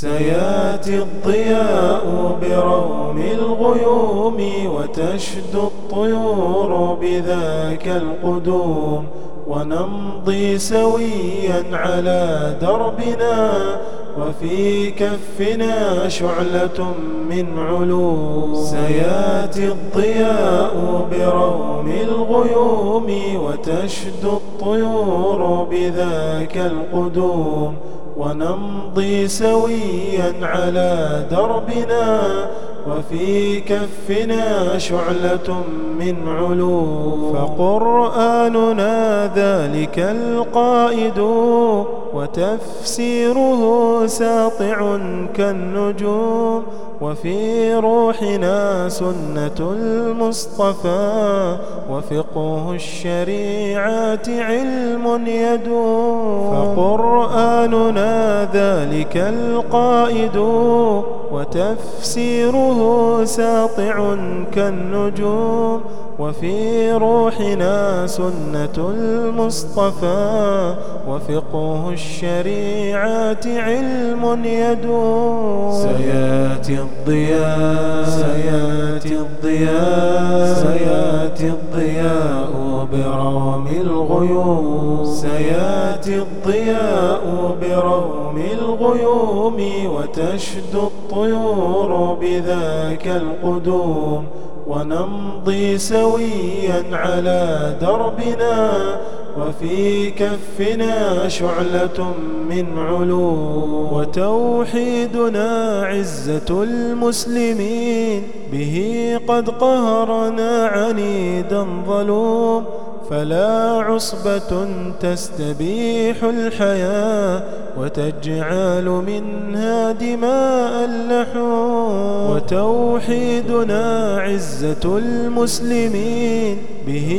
سياتي الضياء بروم الغيوم وتشدو الطيور بذاك القدوم ونمضي سويا على دربنا وفي كفنا شعلة من علوم سياتي الضياء بروم الغيوم وتشدو الطيور بذاك القدوم. ونمضي سويا على دربنا. وفي كفنا شعلة من علو. فقرآننا ذلك القائد. وتفسيره ساطع كالنجوم وفي روحنا سنة المصطفى وفقه الشريعات علم يدوم. فقرآننا ذلك القائد وتفسيره ساطع كالنجوم وفي روحنا سنة المصطفى وفقه الشريعات علم يدوم سيأتي الضياء سيأتي الضياء سيأتي الضياء برغم الغيوم. سيأتي الضياء برغم الغيوم وتشدو الطيور بذاك القدوم. ونمضي سويا على دربنا وفي كفنا شعلة من علو وتوحيدنا عزة المسلمين. به قد قهرنا عنيدا ظلوم فلا عصبة تستبيح الحياة وتجعل منها دماء اللحوم. وتوحيدنا عزة المسلمين. به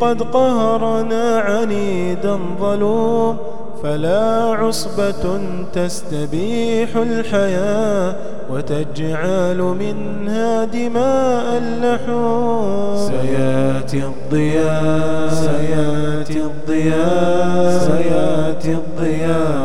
قد قهرنا عنيدا ظلوم فلا عصبة تستبيح الحياة وتجعل منها دماء اللحوم. سيأتي الضياء. سيأتي الضياء. سيأتي الضياء.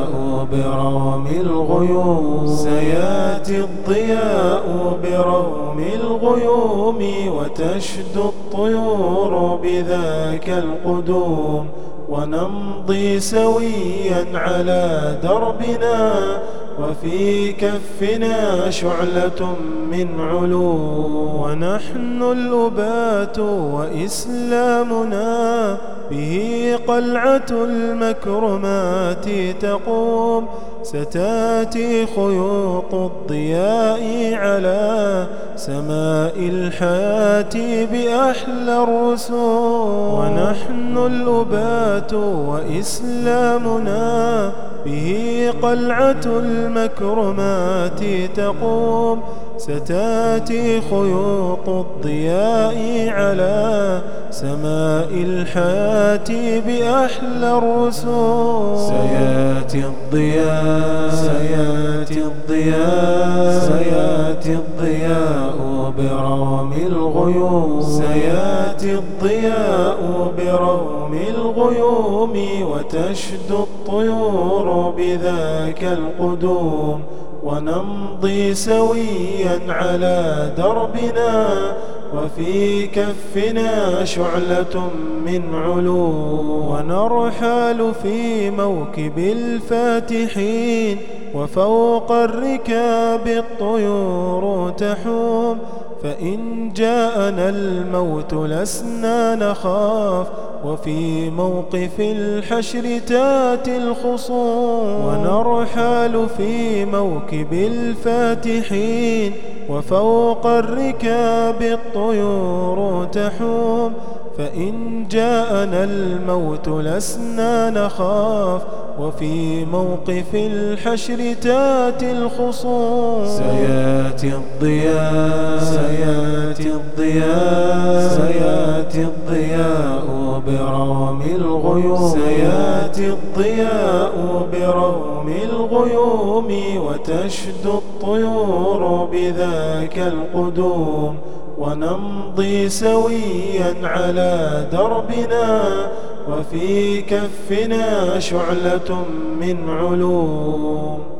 برغم الغيوم سياتي الضياء برغم الغيوم وتشدو الطيور بذاك القدوم ونمضي سويا على دربنا وفي كفنا شعلة من علو ونحن الأبات وإسلامنا به قلعة المكرمات تقوم. ستأتي خيوط الضياء على سماء الحياة بأحلى الرسوم. ونحن الأبات وإسلامنا به قلعة المكرمات تقوم ستاتي خيوط الضياء على سماء الحياة بأحلى الرسوم. سياتي الضياء سياتي الضياء سياتي الضياء. برغم الغيوم سيأتي الضياء برغم الغيوم وتشدو الطيور بذاك القدوم ونمضي سويا على دربنا وفي كفنا شعلة من علو ونرحل في موكب الفاتحين وفوق الركاب الطيور تحوم. فإن جاءنا الموت لسنا نخاف وفي موقف الحشر تاتي الخصوم ونرحل في موكب الفاتحين وفوق الركاب الطيور تحوم فإن جاءنا الموت لسنا نخاف وفي موقف الحشر تاتي الخصوم. سياتي الضياء. سياتي الضياء. سياتي الضياء برغم الغيوم. سياتي الضياء برغم الغيوم وتشدو الطيور بذاك القدوم. ونمضي سويا على دربنا وفي كفنا شعلة من علوم.